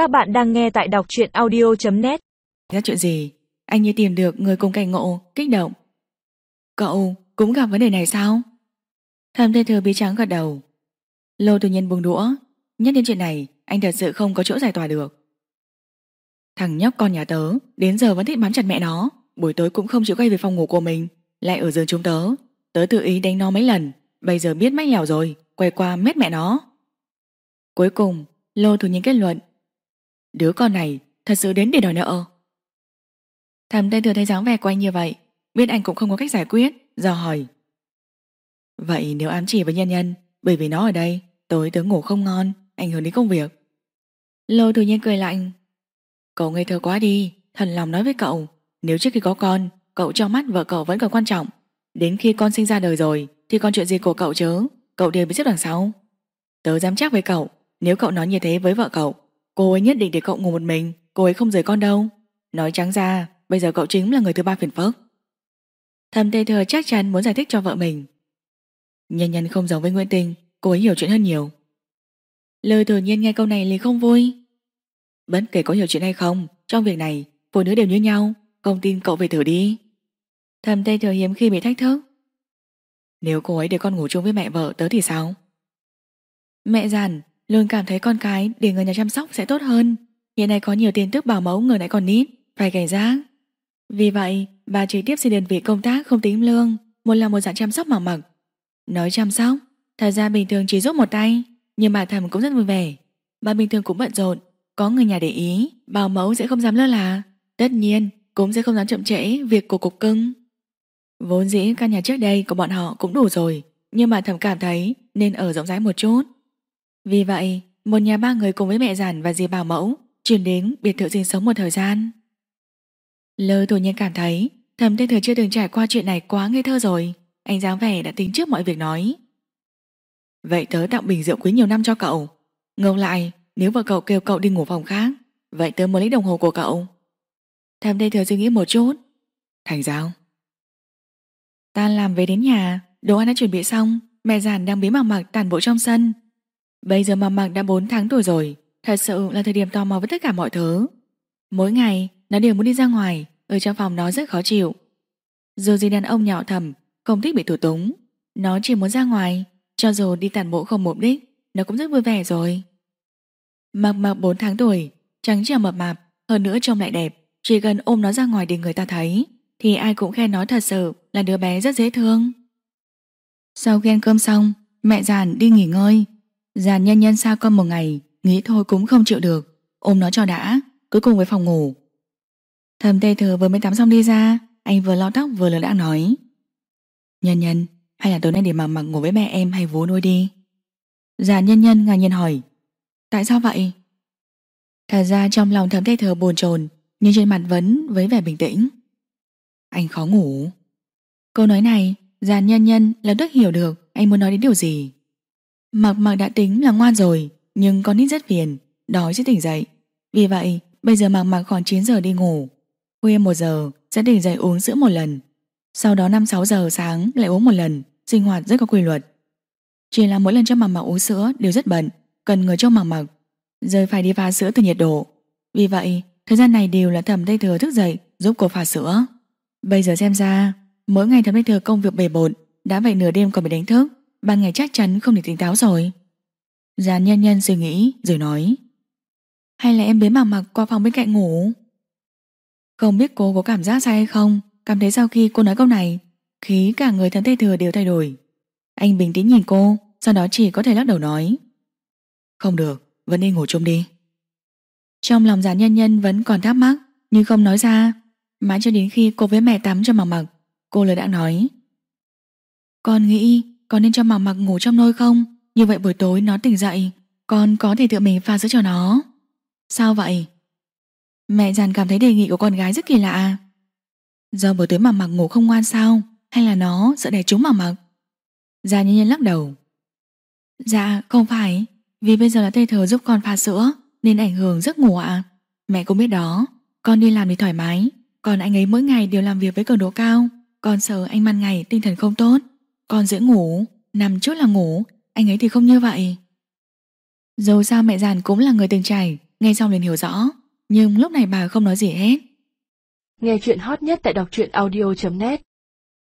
Các bạn đang nghe tại đọc truyện audio.net Ra chuyện gì? Anh như tìm được người cùng cảnh ngộ, kích động. Cậu cũng gặp vấn đề này sao? Thầm tê thừa bí trắng gật đầu. Lô tự nhiên buông đũa. Nhất đến chuyện này, anh thật sự không có chỗ giải tỏa được. Thằng nhóc con nhà tớ, đến giờ vẫn thích bám chặt mẹ nó. Buổi tối cũng không chịu quay về phòng ngủ của mình, lại ở giường chúng tớ. Tớ tự ý đánh nó mấy lần, bây giờ biết mách lẻo rồi, quay qua mét mẹ nó. Cuối cùng, Lô thủ nhiên kết luận Đứa con này thật sự đến để đòi nợ. Thầm tên thừa thấy dáng vẻ của anh như vậy, Biết anh cũng không có cách giải quyết, Do hỏi. Vậy nếu ám chỉ với nhân nhân, Bởi vì nó ở đây, Tối tớ ngủ không ngon, Ảnh hưởng đến công việc. Lô thừa nhiên cười lạnh. Cậu ngây thơ quá đi Thần lòng nói với cậu, Nếu trước khi có con, Cậu cho mắt vợ cậu vẫn còn quan trọng. Đến khi con sinh ra đời rồi, Thì còn chuyện gì của cậu chứ? Cậu đều bị xếp đằng sau. Tớ dám chắc với cậu, Nếu cậu nói như thế với vợ cậu Cô ấy nhất định để cậu ngủ một mình. Cô ấy không rời con đâu. Nói trắng ra, Bây giờ cậu chính là người thứ ba phiền phức. Thầm tê thừa chắc chắn muốn giải thích cho vợ mình. Nhân nhân không giống với Nguyễn Tinh, Cô ấy hiểu chuyện hơn nhiều. Lời tự nhiên nghe câu này liền không vui. Bất kể có hiểu chuyện hay không, Trong việc này, Phụ nữ đều như nhau. Không tin cậu về thử đi. Thầm tê thừa hiếm khi bị thách thức. Nếu cô ấy để con ngủ chung với mẹ vợ, tớ thì sao? Mẹ giàn. Luôn cảm thấy con cái để người nhà chăm sóc sẽ tốt hơn. Hiện nay có nhiều tin tức bảo mẫu người lại còn nít Phải cảnh giác Vì vậy, bà trực tiếp xin đơn vị công tác không tính lương, Một là một dạng chăm sóc mỏng mặc Nói chăm sóc, Thật ra bình thường chỉ giúp một tay, Nhưng bà thầm cũng rất vui vẻ. Bà bình thường cũng bận rộn, Có người nhà để ý, Bảo mẫu sẽ không dám lơ là. Tất nhiên, cũng sẽ không dám chậm trễ Việc của cục cưng. Vốn dĩ căn nhà trước đây của bọn họ cũng đủ rồi, Nhưng bà thầm cảm thấy Nên ở rộng rãi một chút vì vậy, một nhà ba người cùng với mẹ giản và dì bảo mẫu chuyển đến biệt thự sinh sống một thời gian. Lơ tổ nhiên cảm thấy thầm tên thừa chưa từng trải qua chuyện này quá ngây thơ rồi. Anh dáng vẻ đã tính trước mọi việc nói. Vậy tớ tặng bình rượu quý nhiều năm cho cậu. Ngược lại, nếu vợ cậu kêu cậu đi ngủ phòng khác, vậy tớ muốn lấy đồng hồ của cậu. Thầm tên thừa suy nghĩ một chút. Thành giao. Ta làm về đến nhà, đồ ăn đã chuẩn bị xong, mẹ giản đang bí mặc mặc tàn bộ trong sân, Bây giờ Mạc Mạc đã 4 tháng tuổi rồi, Thật sự là thời điểm tò mò với tất cả mọi thứ. Mỗi ngày, Nó đều muốn đi ra ngoài, Ở trong phòng nó rất khó chịu. Dù gì đàn ông nhỏ thầm, Không thích bị thủ túng. Nó chỉ muốn ra ngoài, Cho dù đi tàn bộ không mục đích, Nó cũng rất vui vẻ rồi. Mạc Mạc 4 tháng tuổi, Trắng trẻo mập mạp, Hơn nữa trông lại đẹp. Chỉ cần ôm nó ra ngoài để người ta thấy, Thì ai cũng khen nó thật sự Là đứa bé rất dễ thương. Sau khi ăn cơm xong, Mẹ giàn đi nghỉ ngơi. Giàn nhân nhân xa con một ngày, Nghĩ thôi cũng không chịu được. Ôm nó cho đã Cuối cùng với phòng ngủ. Thầm tê thừa vừa mới tắm xong đi ra, Anh vừa lau tóc vừa lỡ đã nói. Nhân nhân, Hay là tối nay để mặc mặc ngủ với mẹ em hay vú nuôi đi. Giàn nhân nhân ngạc nhiên hỏi. Tại sao vậy? Thật ra trong lòng thầm tê thừa buồn chồn, Nhưng trên mặt vẫn với vẻ bình tĩnh. Anh khó ngủ. Câu nói này Giàn nhân nhân lập tức hiểu được Anh muốn nói đến điều gì. Mặc mặc đã tính là ngoan rồi, Nhưng con nít rất phiền, Đói chứ tỉnh dậy. Vì vậy, bây giờ mặc mặc khoảng 9 giờ đi ngủ. Khuya 1 giờ, sẽ tỉnh dậy uống sữa một lần. Sau đó 5-6 giờ sáng lại uống một lần, Sinh hoạt rất có quy luật. Chỉ là mỗi lần cho mặc mặc uống sữa đều rất bận, Cần người cho mặc mặc. Giờ phải đi pha sữa từ nhiệt độ. Vì vậy, thời gian này đều là thầm tây thừa thức dậy Giúp cô pha sữa. Bây giờ xem ra, Mỗi ngày thầm tây thừa công việc bề bộn, Đã vậy nửa đêm còn bị đánh thức ban ngày chắc chắn không thể tỉnh táo rồi. Giàn nhân nhân suy nghĩ rồi nói. Hay là em bế mặc mặc qua phòng bên cạnh ngủ? Không biết cô có cảm giác sai hay không Cảm thấy sau khi cô nói câu này Khí cả người thân tây thừa đều thay đổi. Anh bình tĩnh nhìn cô Sau đó chỉ có thể lắc đầu nói. Không được, vẫn đi ngủ chung đi. Trong lòng giàn nhân nhân vẫn còn thắc mắc Nhưng không nói ra. Mãi cho đến khi cô với mẹ tắm cho mặc mặc Cô lời đã nói. Con nghĩ có nên cho mặc mặc ngủ trong nôi không? Như vậy buổi tối nó tỉnh dậy, Con có thể tự mình pha sữa cho nó. Sao vậy? Mẹ giàn cảm thấy đề nghị của con gái rất kỳ lạ. Do buổi tối mặc mặc ngủ không ngoan sao? Hay là nó sợ đẻ chúng mặc mặc Già nhân nhân lắc đầu. Dạ không phải. Vì bây giờ là tây thờ giúp con pha sữa, Nên ảnh hưởng giấc ngủ ạ. Mẹ cũng biết đó. Con đi làm thì thoải mái. Còn anh ấy mỗi ngày đều làm việc với cường độ cao. Con sợ anh ban ngày tinh thần không tốt con dễ ngủ, nằm chút là ngủ, anh ấy thì không như vậy. Dù sao mẹ giàn cũng là người từng trải, nghe xong liền hiểu rõ, nhưng lúc này bà không nói gì hết. Nghe chuyện hot nhất tại đọc truyện audio.net